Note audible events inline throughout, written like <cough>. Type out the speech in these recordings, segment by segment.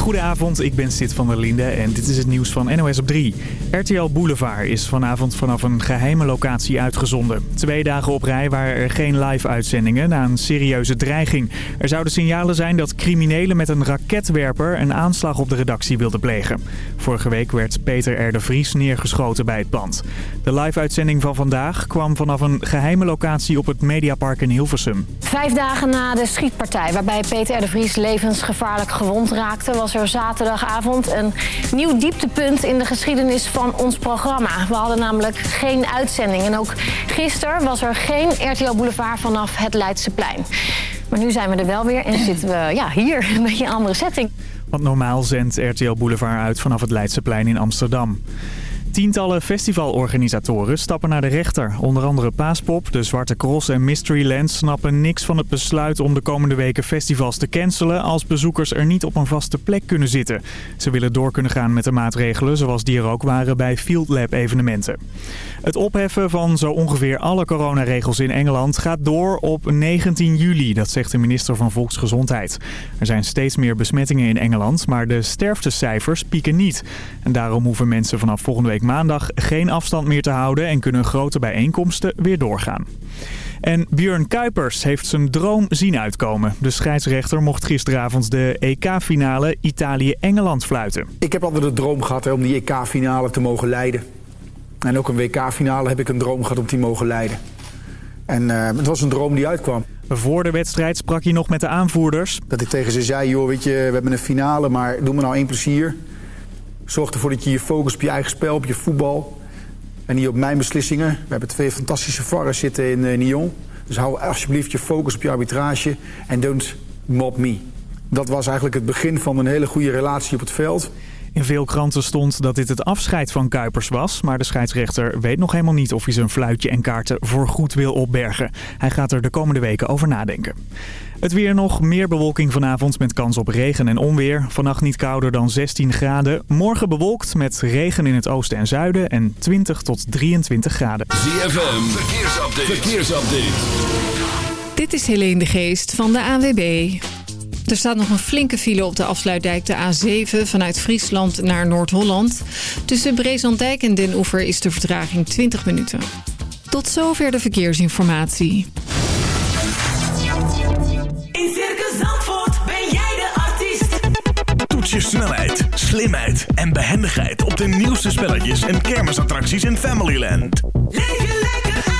Goedenavond, ik ben Sid van der Linde en dit is het nieuws van NOS op 3. RTL Boulevard is vanavond vanaf een geheime locatie uitgezonden. Twee dagen op rij waren er geen live-uitzendingen na een serieuze dreiging. Er zouden signalen zijn dat criminelen met een raketwerper een aanslag op de redactie wilden plegen. Vorige week werd Peter R. de Vries neergeschoten bij het pand. De live-uitzending van vandaag kwam vanaf een geheime locatie op het Mediapark in Hilversum. Vijf dagen na de schietpartij waarbij Peter R. de Vries levensgevaarlijk gewond raakte... was er zaterdagavond een nieuw dieptepunt in de geschiedenis van ons programma. We hadden namelijk geen uitzending. En ook gisteren was er geen RTL Boulevard vanaf het Leidseplein. Maar nu zijn we er wel weer en zitten we ja, hier, een beetje een andere setting. Want normaal zendt RTL Boulevard uit vanaf het Leidseplein in Amsterdam. Tientallen festivalorganisatoren stappen naar de rechter. Onder andere Paaspop, de Zwarte Cross en Mysteryland snappen niks van het besluit om de komende weken festivals te cancelen als bezoekers er niet op een vaste plek kunnen zitten. Ze willen door kunnen gaan met de maatregelen zoals die er ook waren bij Field Lab evenementen. Het opheffen van zo ongeveer alle coronaregels in Engeland gaat door op 19 juli, dat zegt de minister van Volksgezondheid. Er zijn steeds meer besmettingen in Engeland, maar de sterftecijfers pieken niet. En daarom hoeven mensen vanaf volgende week maandag geen afstand meer te houden en kunnen grote bijeenkomsten weer doorgaan. En Björn Kuipers heeft zijn droom zien uitkomen. De scheidsrechter mocht gisteravond de EK-finale Italië-Engeland fluiten. Ik heb altijd de droom gehad om die EK-finale te mogen leiden. En ook een WK-finale heb ik een droom gehad om die mogen leiden. En uh, het was een droom die uitkwam. Voor de wedstrijd sprak hij nog met de aanvoerders. Dat ik tegen ze zei, joh, weet je, we hebben een finale, maar doe me nou één plezier. Zorg ervoor dat je je focust op je eigen spel, op je voetbal. En niet op mijn beslissingen. We hebben twee fantastische varren zitten in uh, Nyon. Dus hou alsjeblieft je focus op je arbitrage. En don't mob me. Dat was eigenlijk het begin van een hele goede relatie op het veld. In veel kranten stond dat dit het afscheid van Kuipers was. Maar de scheidsrechter weet nog helemaal niet of hij zijn fluitje en kaarten voorgoed wil opbergen. Hij gaat er de komende weken over nadenken. Het weer nog, meer bewolking vanavond met kans op regen en onweer. Vannacht niet kouder dan 16 graden. Morgen bewolkt met regen in het oosten en zuiden en 20 tot 23 graden. ZFM, verkeersupdate. verkeersupdate. Dit is Helene de Geest van de AWB. Er staat nog een flinke file op de afsluitdijk de A7 vanuit Friesland naar Noord-Holland. Tussen Brezandijk en Den Oever is de vertraging 20 minuten. Tot zover de verkeersinformatie. In Circus Zandvoort ben jij de artiest. Toets je snelheid, slimheid en behendigheid op de nieuwste spelletjes en kermisattracties in Familyland. Leef je lekker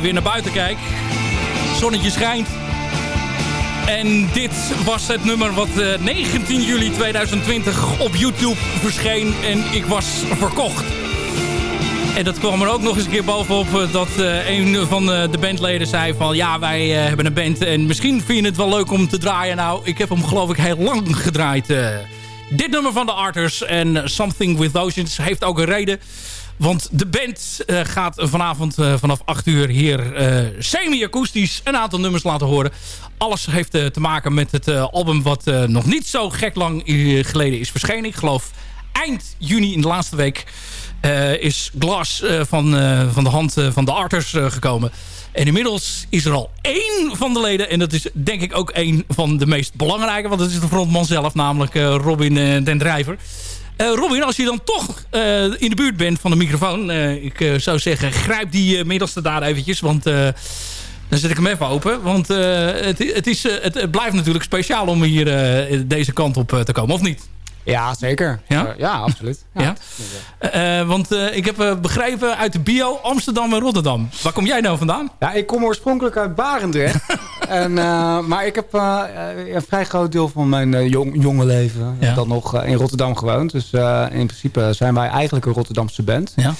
Weer naar buiten kijk. Zonnetje schijnt. En dit was het nummer wat eh, 19 juli 2020 op YouTube verscheen. En ik was verkocht. En dat kwam er ook nog eens een keer bovenop eh, dat eh, een van eh, de bandleden zei van... ja, wij eh, hebben een band en misschien vind je het wel leuk om te draaien. Nou, ik heb hem geloof ik heel lang gedraaid. eh. dit nummer van de Arters en Something With Oceans heeft ook een reden. Want de band eh, gaat vanavond eh, vanaf 8 uur hier eh, semi-akoestisch een aantal nummers laten horen. Alles heeft te maken met het album wat nog niet zo gek lang geleden is verschenen. Ik geloof eind juni in de laatste week is Glass van, van de hand van de Arters gekomen. En inmiddels is er al één van de leden. En dat is denk ik ook één van de meest belangrijke. Want dat is de frontman zelf, namelijk Robin den Drijver. Eh, Robin, als je dan toch eh, in de buurt bent van de microfoon... eh, ik zou zeggen, grijp die middelste daar eventjes. Want dan zet ik hem even open. Want het, het, is, het, blijft natuurlijk speciaal om hier deze kant op te komen, of niet? Ja, zeker. Ja? Eh, ja, absoluut. <laughs> Ja? Eh, want eh, ik heb begrepen uit de bio Amsterdam en Rotterdam. Waar kom jij nou vandaan? Ja, ik kom oorspronkelijk uit Barendrecht. <laughs> en, maar ik heb een vrij groot deel van mijn jong, jonge leven Ja. dan nog in Rotterdam gewoond. Dus in principe zijn wij eigenlijk een Rotterdamse band. Ja.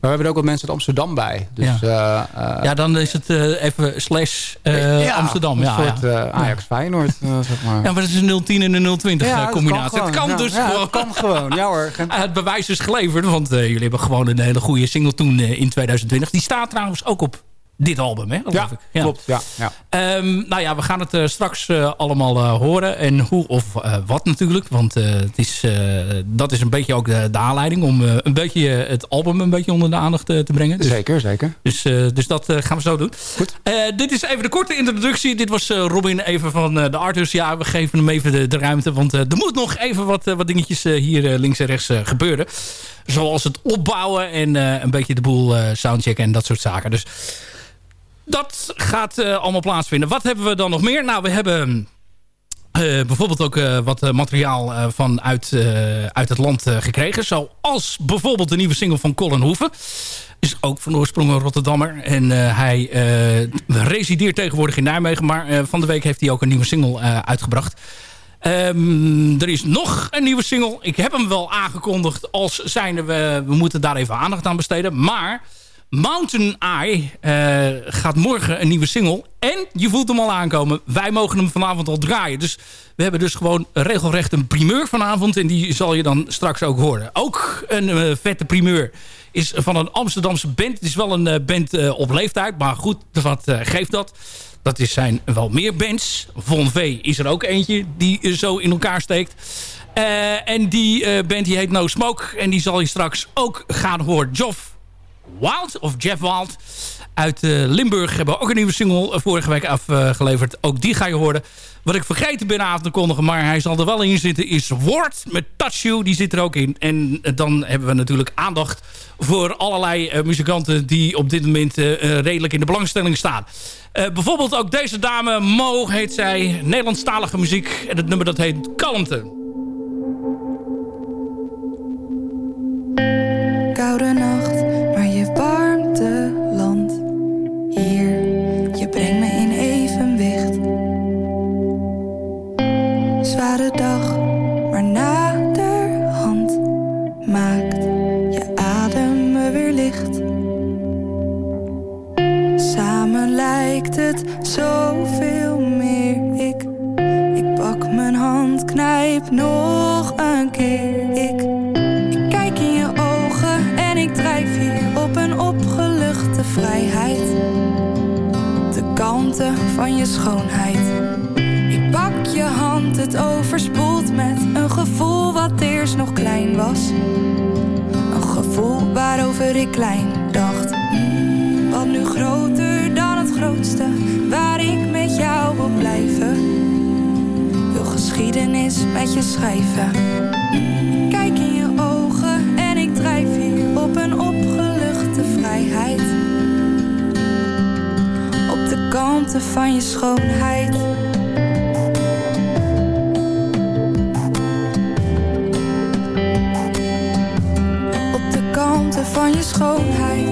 Maar we hebben er ook wat mensen uit Amsterdam bij. Dus, Ja. eh, eh, Ja, dan is het eh, even slash ja, Amsterdam. Een Ja, soort ja. Ajax Feyenoord, zeg maar. ja, maar het is een 010 en een 020 Ja, eh, dat combinatie. het kan dus gewoon. het kan gewoon. Ja hoor. <laughs> Het bewijs is geleverd, want jullie hebben gewoon een hele goede single toen in 2020. Die staat trouwens ook op dit album, hè? Ja, ik. klopt. Ja, ja. Ehm, nou ja, we gaan het eh, straks eh, allemaal eh, horen. En hoe of wat natuurlijk. Want het is, dat is een beetje ook de, de aanleiding... om een beetje het album een beetje onder de aandacht te brengen. Dus, Zeker, zeker. dus, dus dat gaan we zo doen. Goed. Dit is even de korte introductie. Dit was Robin even van de Arters. Ja, we geven hem even de, de ruimte. Want er moet nog even wat, wat dingetjes hier links en rechts gebeuren. Zoals het opbouwen en een beetje de boel soundchecken en dat soort zaken. Dus dat gaat eh, allemaal plaatsvinden. Wat hebben we dan nog meer? Nou, we hebben eh, bijvoorbeeld ook eh, wat materiaal vanuit eh, uit het land gekregen. Zoals bijvoorbeeld de nieuwe single van Colin Hoeven. Is ook van oorsprong een Rotterdammer. En hij resideert tegenwoordig in Nijmegen. Maar van de week heeft hij ook een nieuwe single uitgebracht. Ehm, er is nog een nieuwe single. Ik heb hem wel aangekondigd als zijnde we, we moeten daar even aandacht aan besteden. Maar Mountain Eye eh, gaat morgen een nieuwe single. En je voelt hem al aankomen. Wij mogen hem vanavond al draaien. Dus we hebben dus gewoon regelrecht een primeur vanavond. En die zal je dan straks ook horen. Ook een eh, vette primeur is van een Amsterdamse band. Het is wel een eh, band op leeftijd. Maar goed, wat geeft dat? Dat is zijn wel meer bands. Von V is er ook eentje die zo in elkaar steekt. En die band die heet No Smoke. En die zal je straks ook gaan horen. Joff Wild, of Jeff Wild, uit eh, Limburg hebben ook een nieuwe single eh, vorige week afgeleverd. ook die ga je horen. Wat ik vergeten ben aan te kondigen, maar hij zal er wel in zitten, is Word met Touch You. Die zit er ook in. En eh, dan hebben we natuurlijk aandacht voor allerlei muzikanten die op dit moment redelijk in de belangstelling staan. Bijvoorbeeld ook deze dame, Mo heet zij, Nederlandstalige muziek. En het nummer dat heet Kalmte. Koude Zware dag, maar naderhand maakt je adem me weer licht. Samen lijkt het zoveel meer. Ik, ik pak mijn hand, knijp nog een keer. Ik ik kijk in je ogen en ik drijf hier op een opgeluchte vrijheid. De kanten van je schoonheid. Het overspoelt met een gevoel wat eerst nog klein was. Een gevoel waarover ik klein dacht. Wat nu groter dan het grootste, waar ik met jou wil blijven. Wil geschiedenis met je schrijven. Kijk in je ogen en ik drijf hier op een opgeluchte vrijheid. Op de kanten van je schoonheid. Van je schoonheid.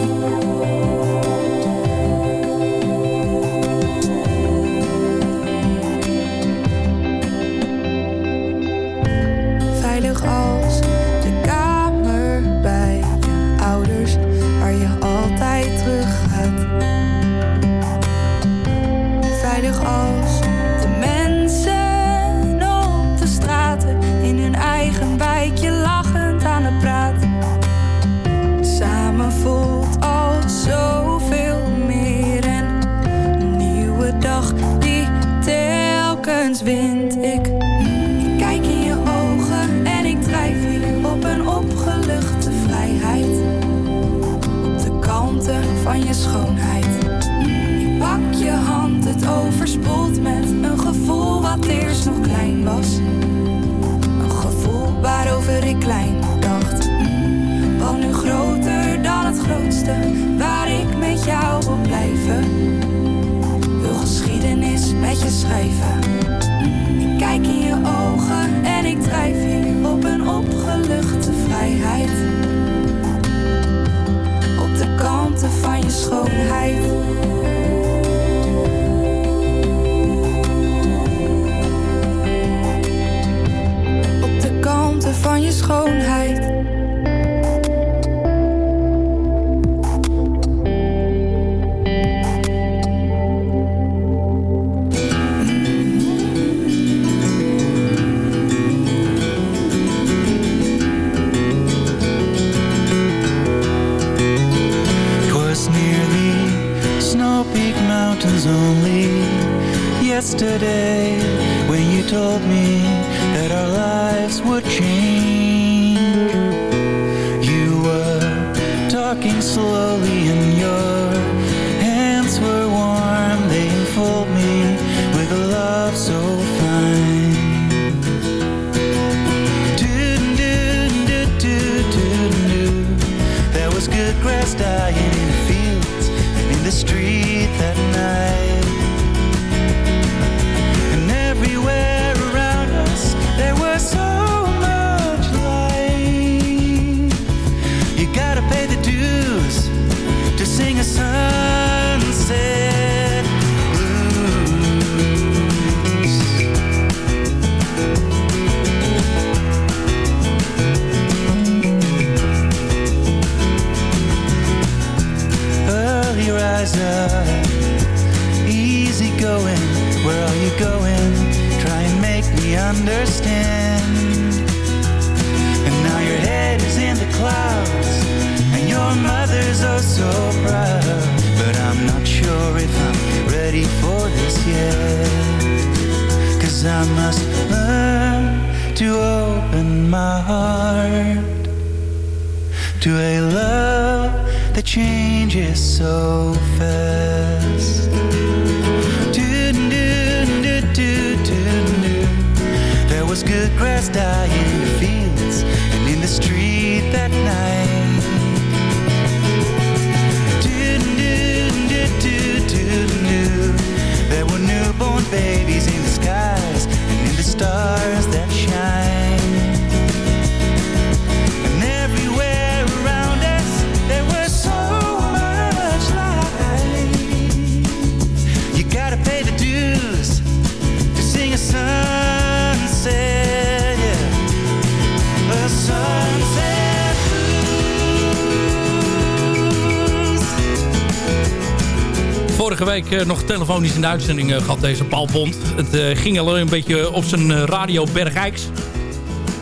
Vorige week eh, nog telefonisch in de uitzending eh, gehad deze Paul Bond. Het eh, ging alleen een beetje op zijn radio Bergijks.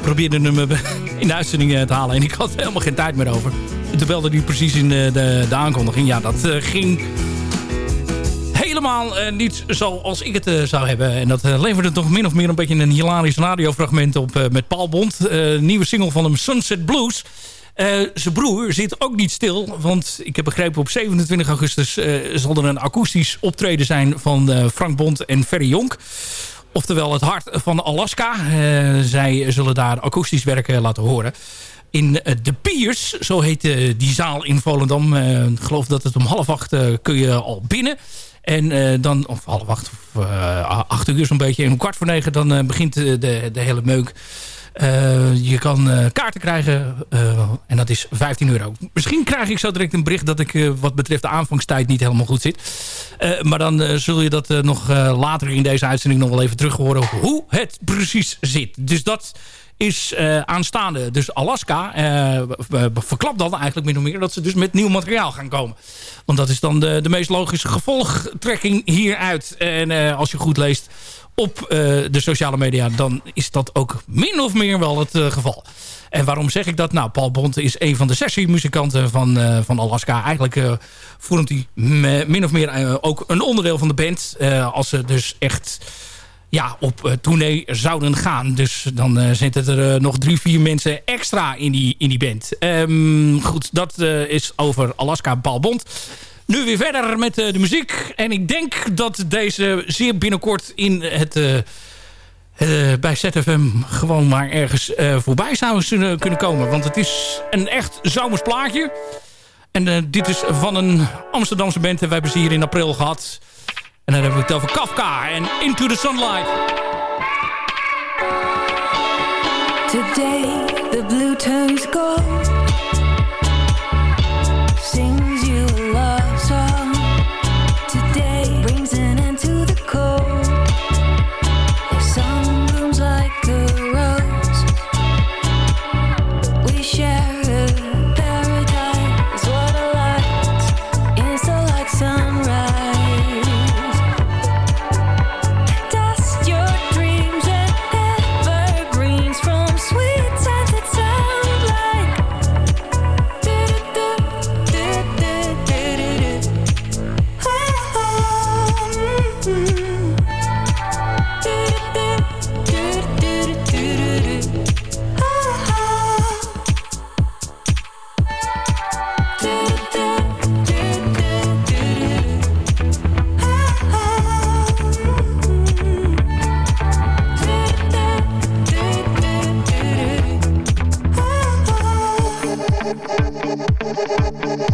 Probeerde hem <laughs> in de uitzending te halen en ik had helemaal geen tijd meer over. En toen belde hij precies in de, de, aankondiging. Ja, dat ging helemaal eh, niet zoals ik het zou hebben. En dat leverde toch min of meer een beetje een hilarisch radiofragment op met Paul Bond. Nieuwe single van hem, Sunset Blues. Eh, zijn broer zit ook niet stil. Want ik heb begrepen op 27 augustus eh, zal er een akoestisch optreden zijn van eh, Frank Bond en Ferry Jonk. Oftewel het hart van Alaska. Zij zullen daar akoestisch werken laten horen. In De Piers, zo heet die zaal in Volendam. Ik geloof dat het om half acht kun je al binnen. En dan, of half acht, of acht uur zo'n beetje. En om kwart voor negen dan begint de, de hele meuk. Eh, je kan eh, kaarten krijgen eh, en dat is 15 euro. Misschien krijg ik zo direct een bericht dat ik wat betreft de aanvangstijd niet helemaal goed zit. Maar dan zul je dat nog later in deze uitzending nog wel even terug horen hoe het precies zit. Dus dat is aanstaande. Dus Alaska verklapt dan eigenlijk min of meer... dat ze dus met nieuw materiaal gaan komen. Want dat is dan de, de meest logische gevolgtrekking hieruit. En als je goed leest op eh, de sociale media... dan is dat ook min of meer wel het eh, geval. En waarom zeg ik dat? Nou, Paul Bond is een van de sessiemuzikanten van, eh, van Alaska. Eigenlijk vormt hij min of meer ook een onderdeel van de band. als ze dus echt ja, op tournee zouden gaan. Dus dan zitten er nog drie, vier mensen extra in die, in die band. Ehm, goed, dat is over Alaska Paul Bond. Nu weer verder met eh, de muziek. En ik denk dat deze zeer binnenkort in het... eh, eh, bij ZFM gewoon maar ergens voorbij zou kunnen komen. Want het is een echt zomers plaatje. En dit is van een Amsterdamse band. En wij hebben ze hier in april gehad. En dan hebben we het over Kafka en Into the Sunlight. Today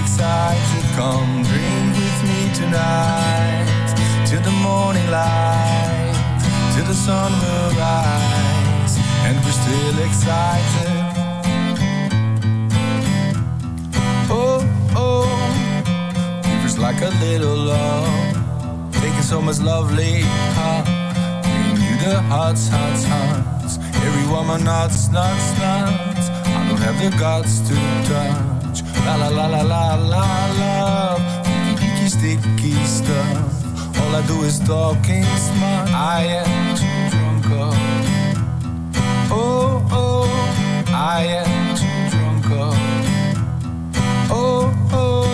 Excited. Come drink with me tonight to the morning light, to the sun will rise, and we're still excited. Oh, oh, fever's like a little love taking so much lovely, huh? Bring you the hearts, hearts, hearts. Every woman nuts, nuts, nuts. I don't have the guts to touch. La la la la la la love. Wiki sticky stuff. All I do is talking smart. I am too drunk. Oh, oh, oh. I am too drunk. Oh, oh, oh.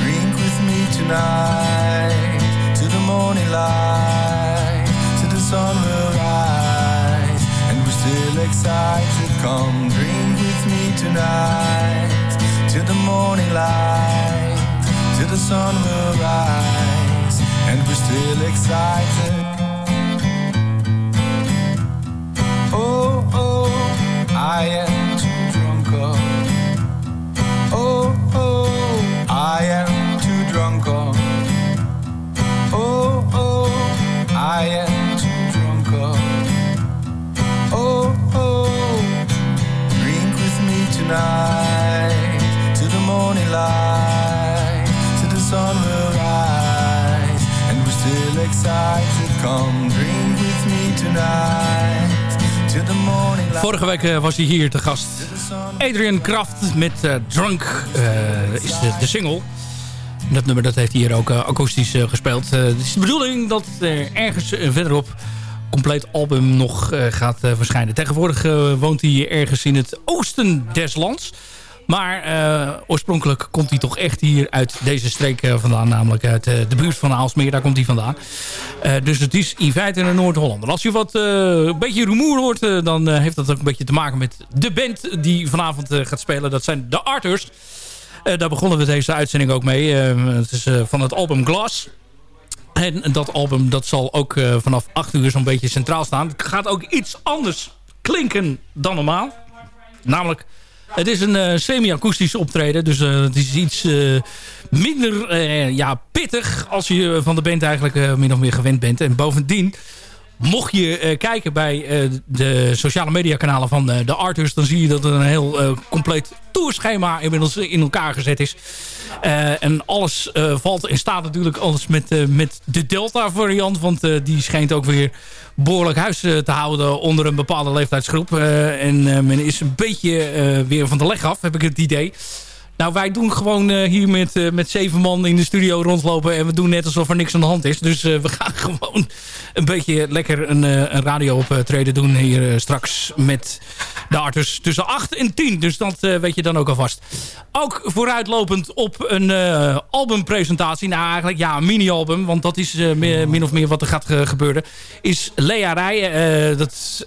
Drink with me tonight to the morning light, to the sun will rise, and we're still excited. Come drink with me tonight to the morning light, till the sun will rise, and we're still excited. Oh, oh, I am too drunk. Oh, oh, I am too drunk. oh, I am too drunk. Oh, oh, oh I am too oh. Oh, oh, Vorige week eh, was hij hier te gast. Adrian Kraft met eh, Drunk eh, is de, single. Dat nummer dat heeft hij hier ook akoestisch gespeeld. Het is de bedoeling dat er ergens verderop compleet album nog gaat verschijnen. Tegenwoordig woont hij ergens in het oosten des lands. Maar eh, oorspronkelijk komt hij toch echt hier uit deze streek eh, vandaan. Namelijk uit eh, de buurt van Aalsmeer. Daar komt hij vandaan. Dus het is in feite een Noord-Hollander. Als je wat een beetje rumoer hoort... dan heeft dat ook een beetje te maken met de band die vanavond gaat spelen. Dat zijn de Arthurs. Daar begonnen we deze uitzending ook mee. Het is van het album Glass. En dat album dat zal ook vanaf 8 uur zo'n beetje centraal staan. Het gaat ook iets anders klinken dan normaal. Namelijk, het is een eh, semi-akoestisch optreden. Dus eh, het is iets eh, minder ja, pittig als je van de band eigenlijk min of meer gewend bent. En bovendien, mocht je eh, kijken bij eh, de sociale mediakanalen van eh, de Arthurs... dan zie je dat er een heel compleet tourschema inmiddels in elkaar gezet is. En alles valt en staat natuurlijk alles met, met de Delta variant. Want die schijnt ook weer behoorlijk huis te houden onder een bepaalde leeftijdsgroep. En men is een beetje weer van de leg af, heb ik het idee. Nou, wij doen gewoon eh, hier met, eh, met zeven man in de studio rondlopen. En we doen net alsof er niks aan de hand is. Dus eh, we gaan <laughs> gewoon een beetje lekker een, een radio optreden doen hier straks met de arters tussen 8 en 10. Dus dat weet je dan ook alvast. Ook vooruitlopend op een albumpresentatie. Nou, eigenlijk ja, een mini-album. Want dat is meer- min of meer wat er gaat ge- gebeuren. Is Lea Rij. dat,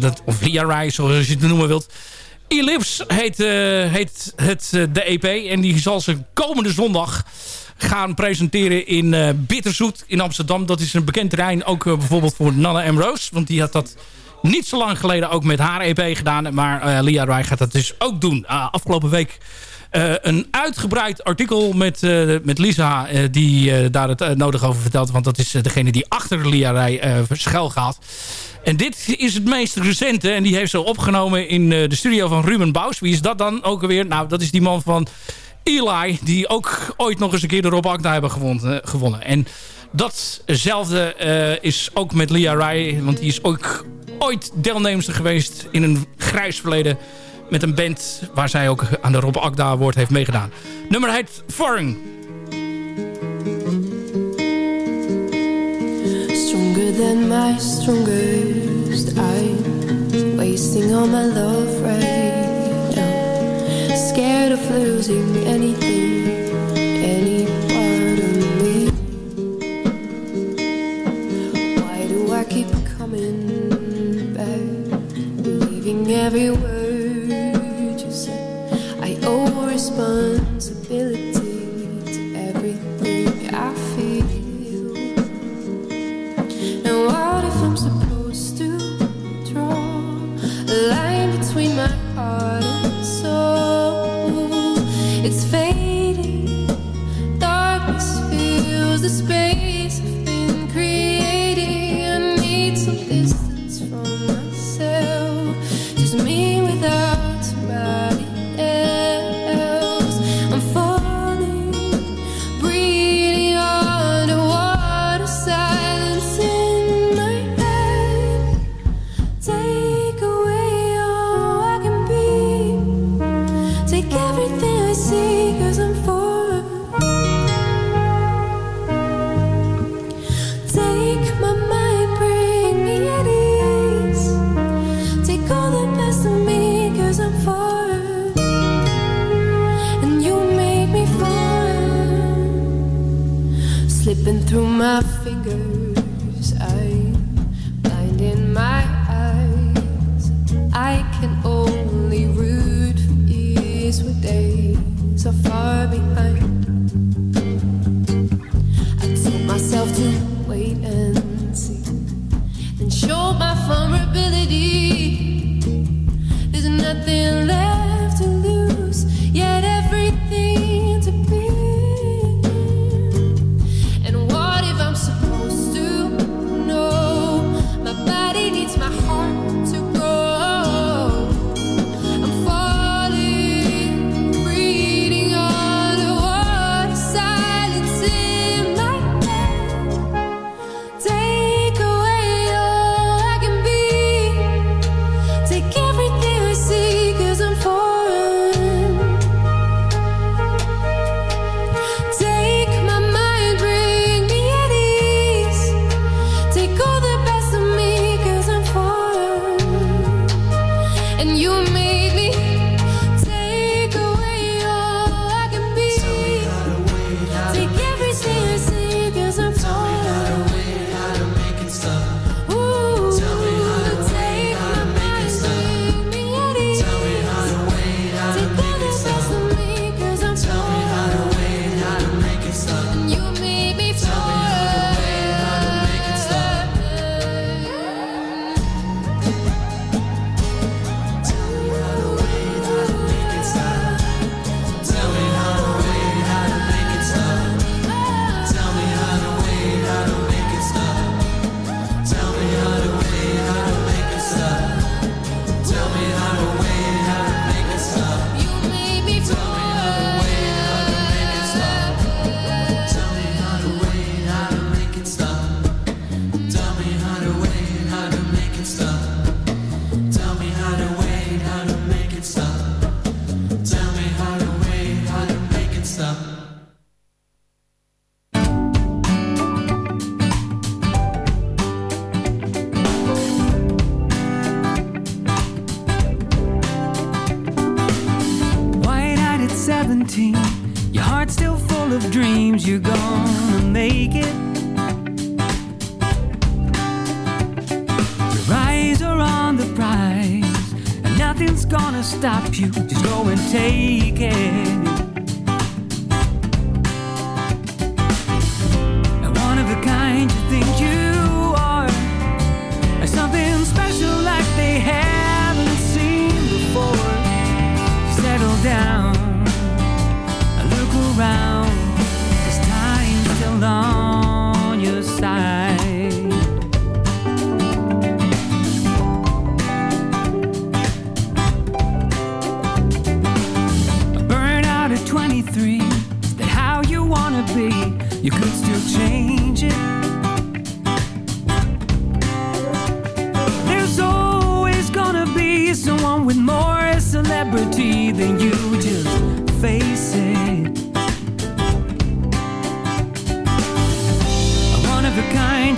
dat, of Lea Rij, zoals je het noemen wilt. Ellipse heet, eh, heet het, eh, de EP. En die zal ze komende zondag gaan presenteren in eh, Bitterzoet in Amsterdam. Dat is een bekend terrein ook bijvoorbeeld voor Nanne Ambrose. Want die had dat niet zo lang geleden ook met haar EP gedaan. Maar Lia Rai gaat dat dus ook doen. Afgelopen week eh, een uitgebreid artikel met, eh, met Lisa... eh, die daar het nodig over vertelt. Want dat is degene die achter Lia eh schuil gaat. En dit is het meest recente. En die heeft ze opgenomen in de studio van Ruben Bous. Wie is dat dan ook alweer? Nou, dat is die man van Eli. Die ook ooit nog eens een keer de Rob Agda hebben gewonnen. gewonnen. En datzelfde is ook met Lia Rai. Want die is ook ooit deelnemster geweest in een grijs verleden. Met een band waar zij ook aan de Rob Agda Award heeft meegedaan. Nummer heet Foreign. Stronger than my strongest. I'm wasting all my love right now. Scared of losing anything, any part of me. Why do I keep coming back? Believing every fun. Fingers.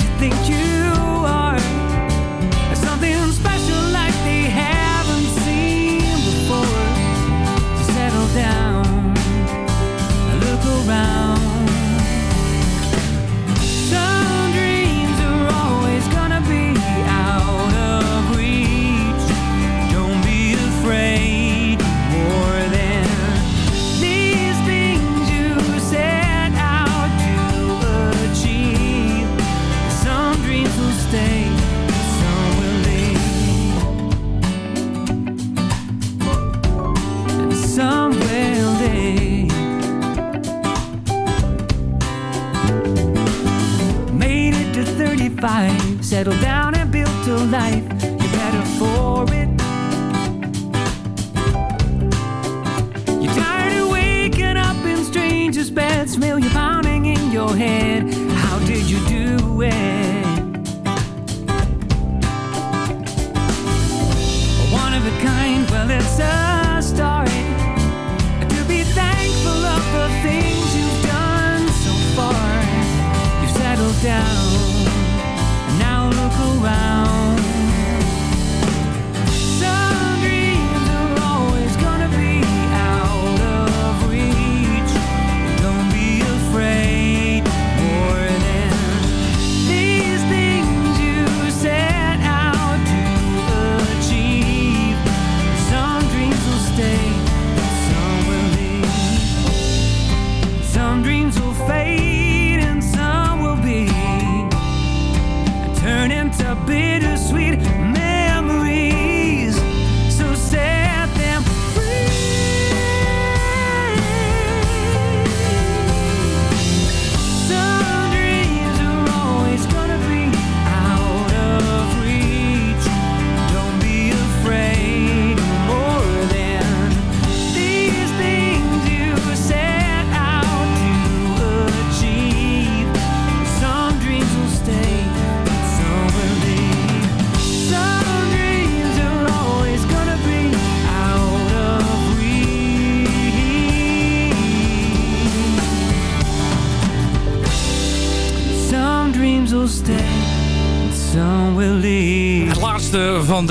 You think you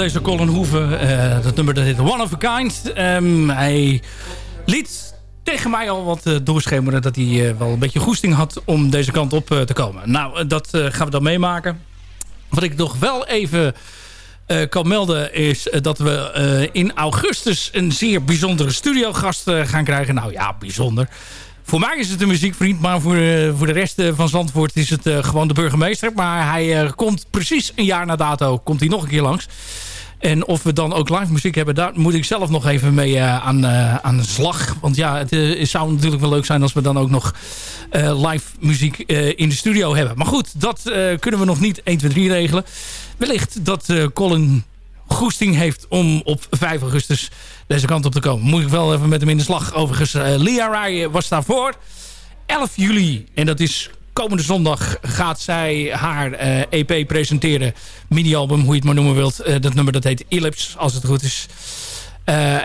deze Colin Hoeven. Eh, dat nummer dat heet One of a Kind. Ehm, hij liet tegen mij al wat eh, doorschemeren... dat hij eh, wel een beetje goesting had om deze kant op te komen. Nou, dat gaan we dan meemaken. Wat ik nog wel even kan melden is dat we in augustus... een zeer bijzondere studiogast gaan krijgen. Nou ja, bijzonder. Voor mij is het een muziekvriend, maar voor, eh, voor de rest eh, van Zandvoort is het eh, gewoon de burgemeester. Maar hij komt precies een jaar na dato, komt hij nog een keer langs. En of we dan ook live muziek hebben, daar moet ik zelf nog even mee aan, aan de slag. Want ja, het zou natuurlijk wel leuk zijn als we dan ook nog live muziek in de studio hebben. Maar goed, dat kunnen we nog niet 1, 2, 3 regelen. Wellicht dat Colin goesting heeft om op 5 augustus deze kant op te komen. Moet ik wel even met hem in de slag. Overigens, eh Lia Rai was daarvoor. 11 juli, en dat is komende zondag, gaat zij haar eh, EP presenteren. Mini-album, hoe je het maar noemen wilt. Eh, dat nummer dat heet Ellipse, als het goed is.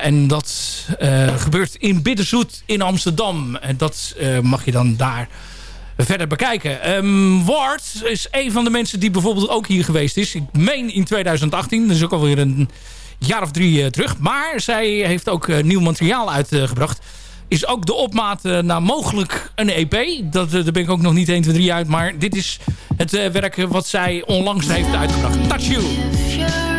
En dat gebeurt in Bitterzoet in Amsterdam. En dat mag je dan daar verder bekijken. Ehm Ward is een van de mensen die bijvoorbeeld ook hier geweest is. Ik meen in 2018. Dat is ook alweer een jaar of drie eh, terug. Maar zij heeft ook eh, nieuw materiaal uitgebracht. Is ook de opmaat eh, naar mogelijk een EP. Dat, daar ben ik ook nog niet 1, 2, 3 uit. Maar dit is het werk wat zij onlangs heeft uitgebracht. Touch You.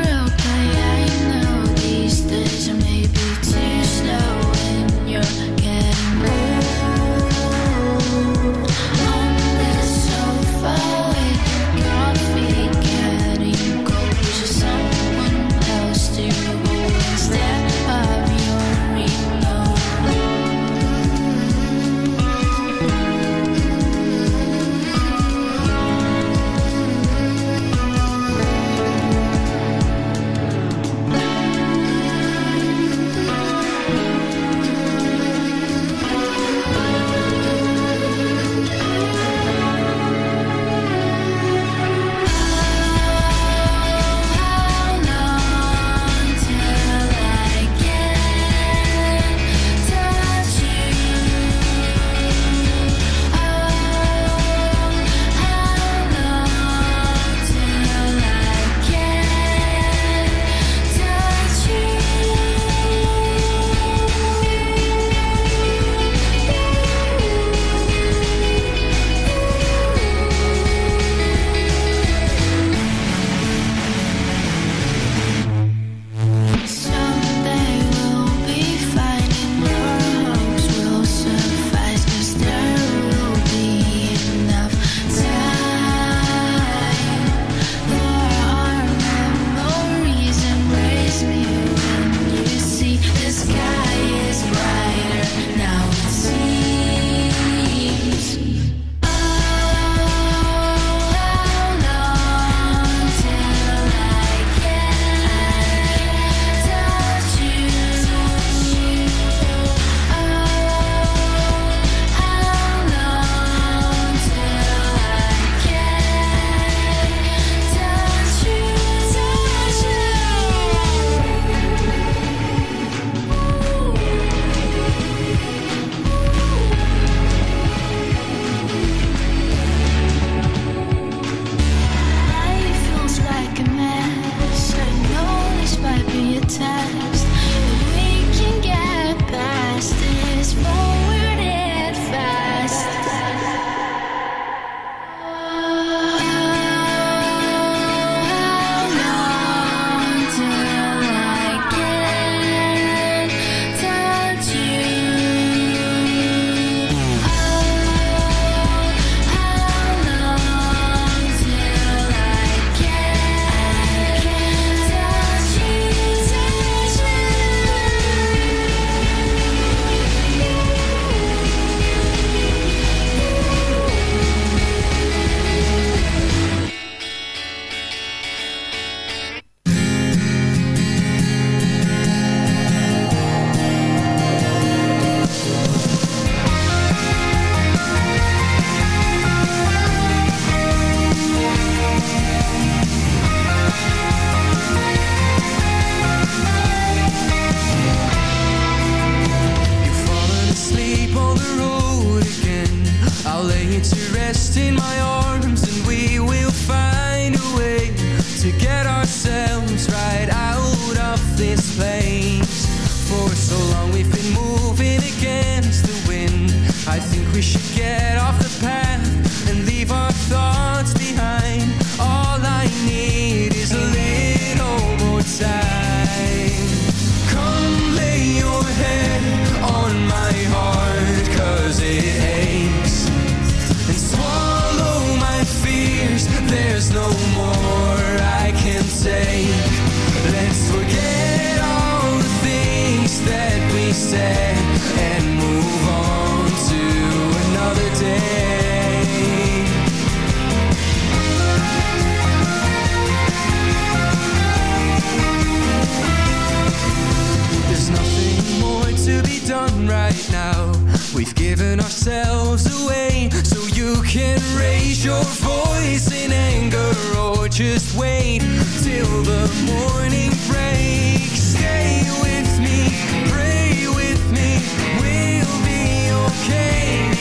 Ourselves away, so you can raise your voice in anger or just wait till the morning breaks. Stay with me, pray with me, we'll be okay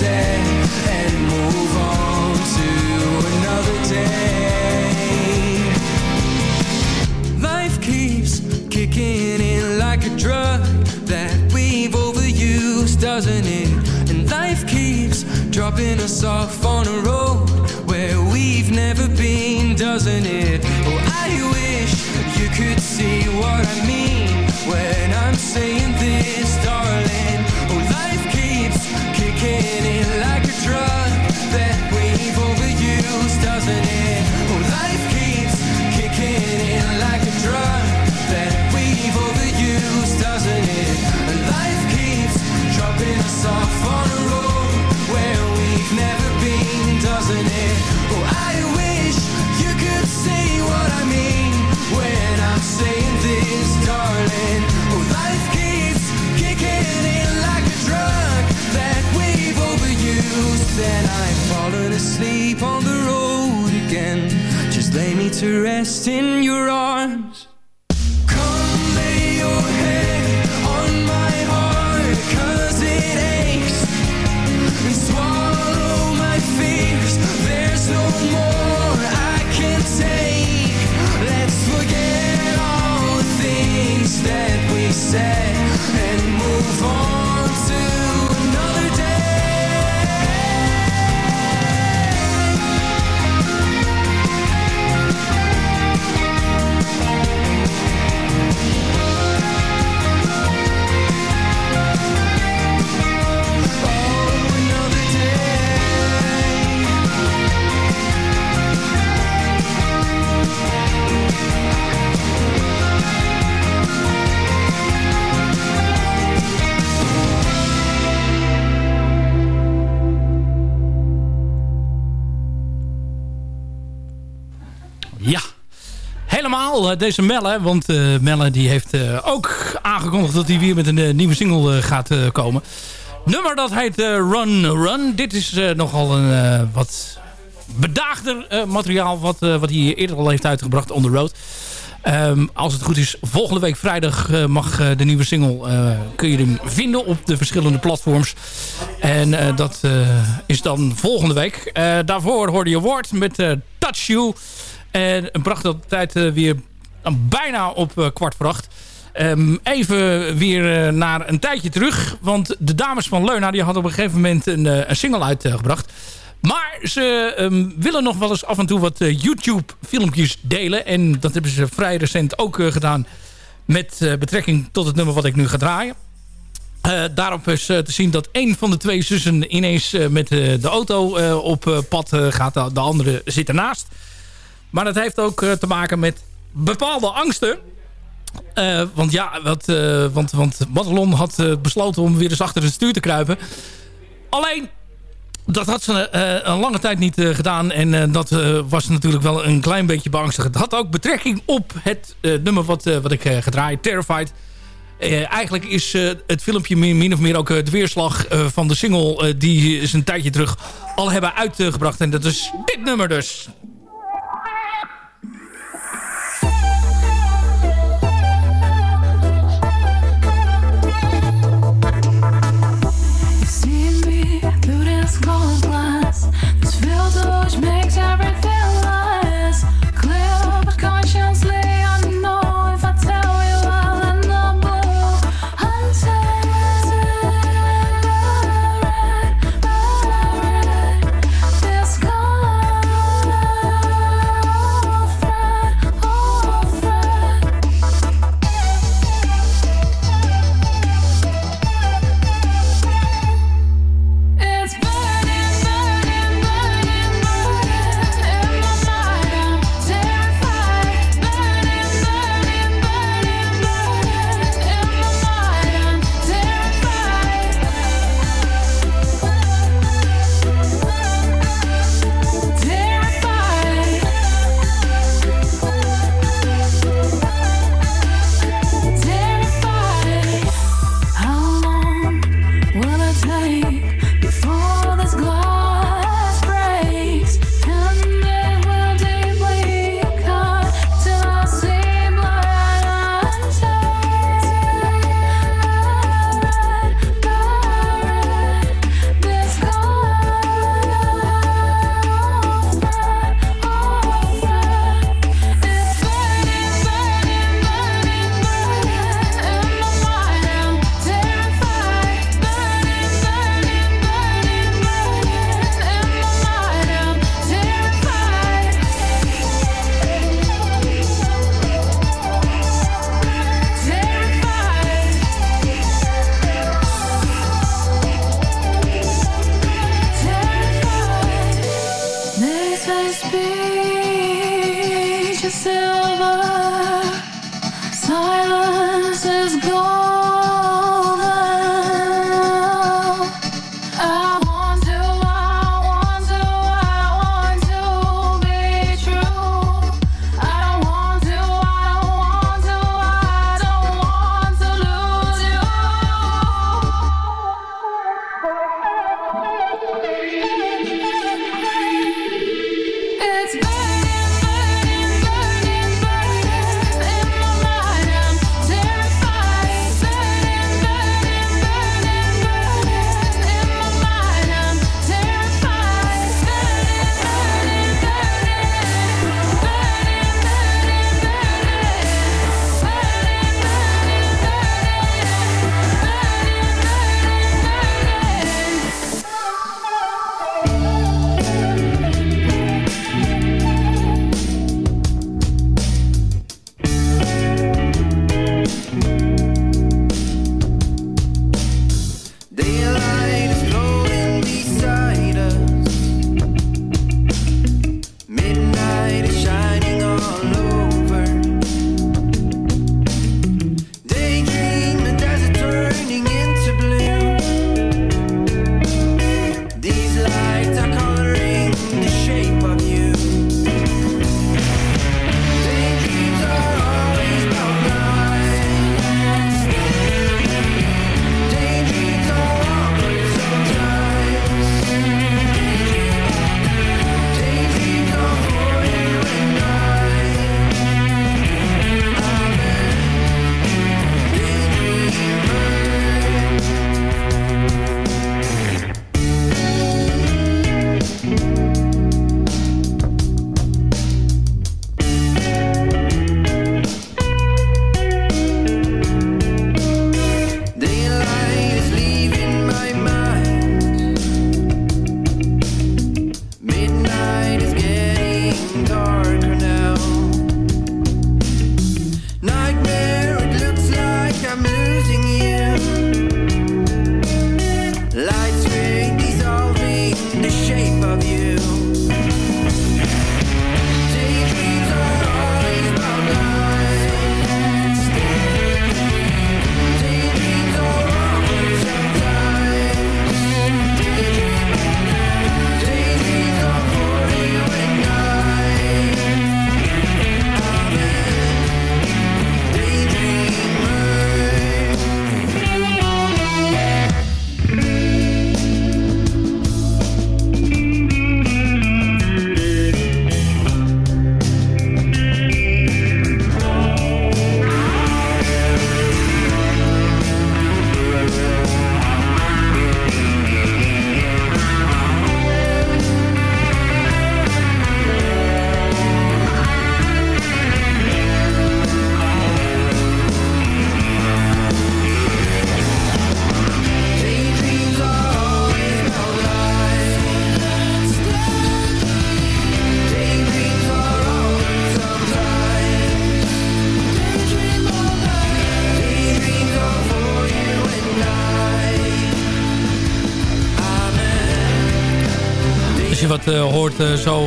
said And move on to another day Life keeps kicking in like a drug that we've overused, doesn't it? And life keeps dropping us off on a road where we've never been, doesn't it? Oh, I wish you could see what I mean when I'm saying this, darling. Kicking in like a drug that we've overused, doesn't it? Oh, life keeps kicking in like a drug that we've overused, doesn't it? And life keeps dropping us off on a road where we've never been, doesn't it? Oh, I wish you could see what I mean when I'm saying this, darling. Then I've fallen asleep on the road again. Just lay me to rest in your arms. Come lay your head on my it aches. And swallow my fears, there's no more I can take. Let's forget all the things that we said and move on eh, deze Melle, want eh, Melle die heeft eh, ook aangekondigd dat hij weer met een nieuwe single gaat komen. Nummer dat heet Run Run. Dit is nogal een wat bedaagder materiaal wat, wat hij eerder al heeft uitgebracht, On The Road. Ehm, als het goed is, volgende week vrijdag mag de nieuwe single... kun je hem vinden op de verschillende platforms. En dat is dan volgende week. Daarvoor hoorde je Ward met Touch You. En een prachtige tijd eh, weer bijna op eh, kwart voor. Ehm, even weer eh, naar een tijdje terug. Want de dames van Leuna die hadden op een gegeven moment een, single uitgebracht. Maar ze ehm, willen nog wel eens af en toe wat YouTube filmpjes delen. En dat hebben ze vrij recent ook gedaan. Met betrekking tot het nummer wat ik nu ga draaien. Daarop is te zien dat een van de twee zussen ineens met de auto op pad gaat. De andere zit ernaast. Maar dat heeft ook eh, te maken met bepaalde angsten. Eh, want ja, wat, eh, want, want Madelon had besloten om weer eens achter het stuur te kruipen. Alleen, dat had ze een lange tijd niet gedaan. En dat was natuurlijk wel een klein beetje beangstigend. Het had ook betrekking op het nummer wat, wat ik gedraaid, Terrified. Eigenlijk is het filmpje min, of meer ook het weerslag van de single... die ze een tijdje terug al hebben uitgebracht. En dat is dit nummer dus. makes everything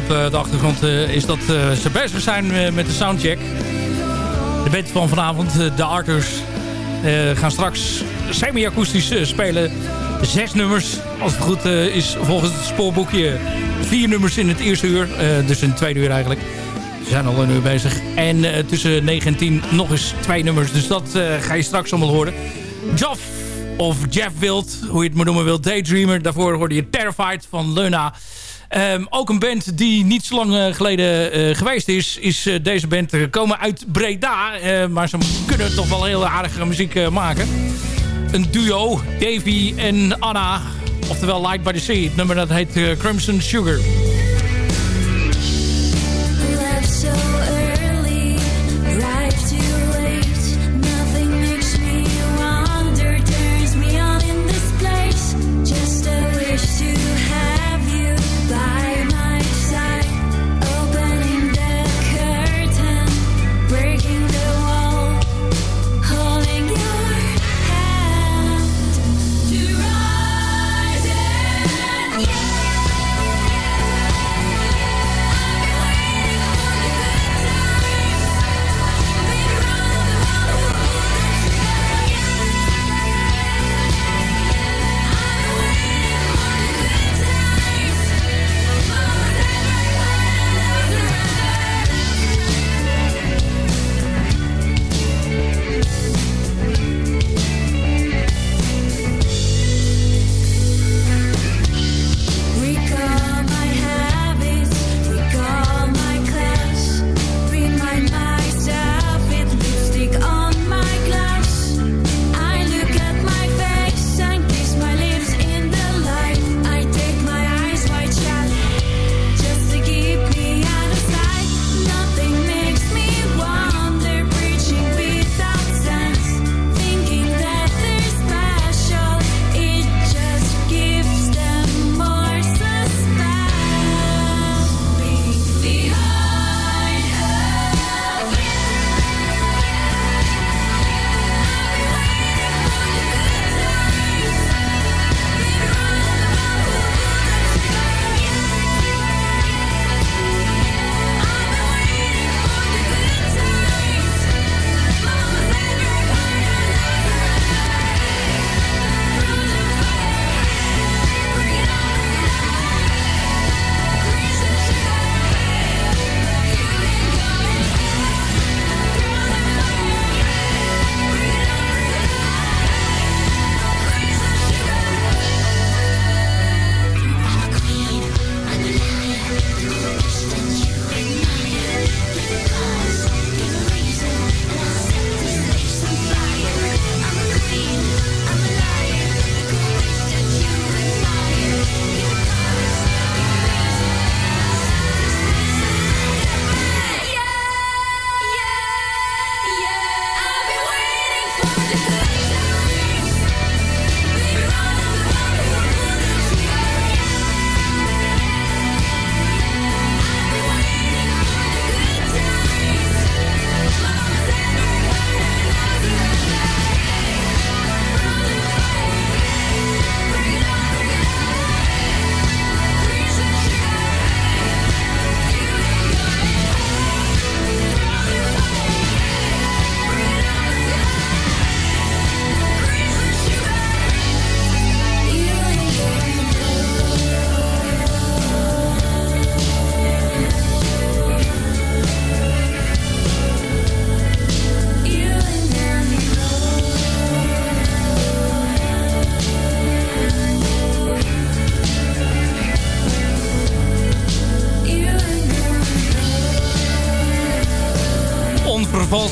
op eh, de achtergrond, eh, is dat eh, ze bezig zijn met de soundcheck. De band van vanavond, de Arthurs, gaan straks semi-akoestisch spelen. Zes nummers, als het goed is volgens het spoorboekje. Vier nummers in het eerste uur, dus in het tweede uur eigenlijk. Ze zijn al een uur bezig. En tussen 9 en 10 nog eens twee nummers. Dus dat ga je straks allemaal horen. Joff of Jeff Wild, hoe je het maar noemen wilt. Daydreamer. Daarvoor hoorde je Terrified van Leuna. Ehm, ook een band die niet zo lang eh, geleden eh, geweest is, is eh, deze band komen uit Breda. maar ze kunnen toch wel heel aardige muziek maken. Een duo, Davy en Anna. Oftewel Light by the Sea. Het nummer dat heet Crimson Sugar.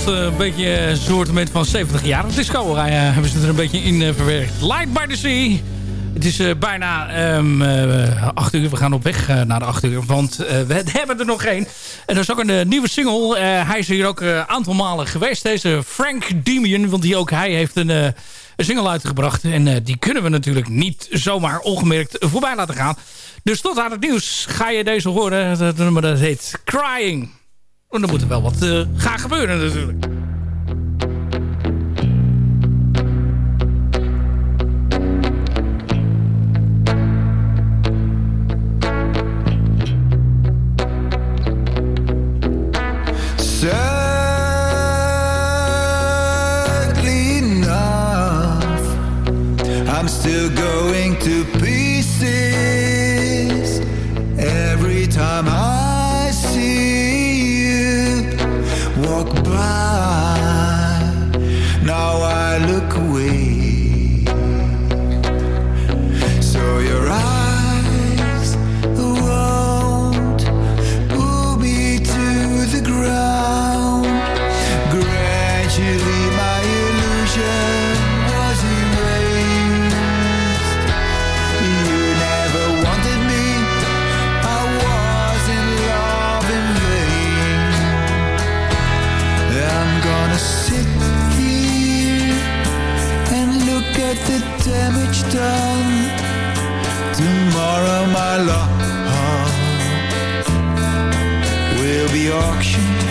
Eh, een beetje een soort van 70 jaar. Disco uh, hebben ze er een beetje in eh, verwerkt. Light by the Sea. Het is eh, bijna ehm, eh, 8 uur. We gaan op weg eh, naar de 8 uur. Want eh, we <laughs> hebben er nog één. En dat is ook een eh, nieuwe single. Eh, hij is hier ook een aantal malen geweest. Deze Frank Demian. Want die ook hij heeft een, eh, een single uitgebracht. En eh, die kunnen we natuurlijk niet zomaar ongemerkt voorbij laten gaan. Dus tot aan het nieuws ga je deze horen. Dat nummer dat heet Crying. En dan moet er wel wat eh, gaan gebeuren natuurlijk. Going to pieces every time I my love will be auctioned.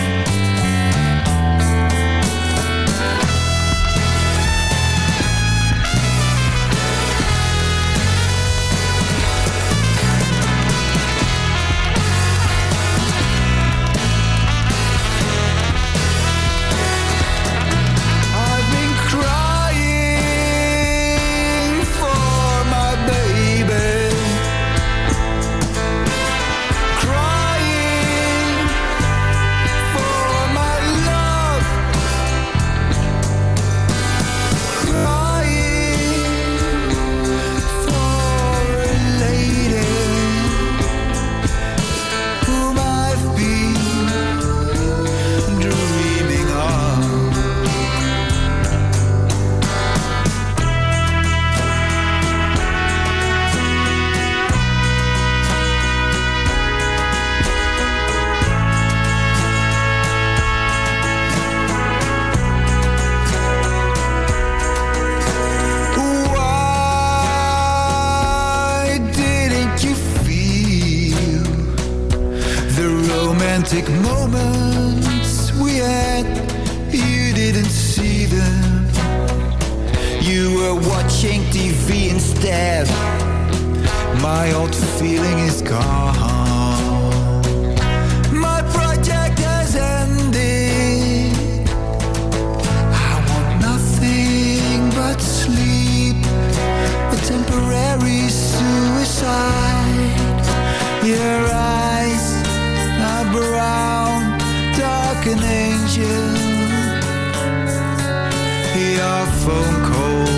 Your phone calls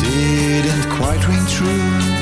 didn't quite ring true.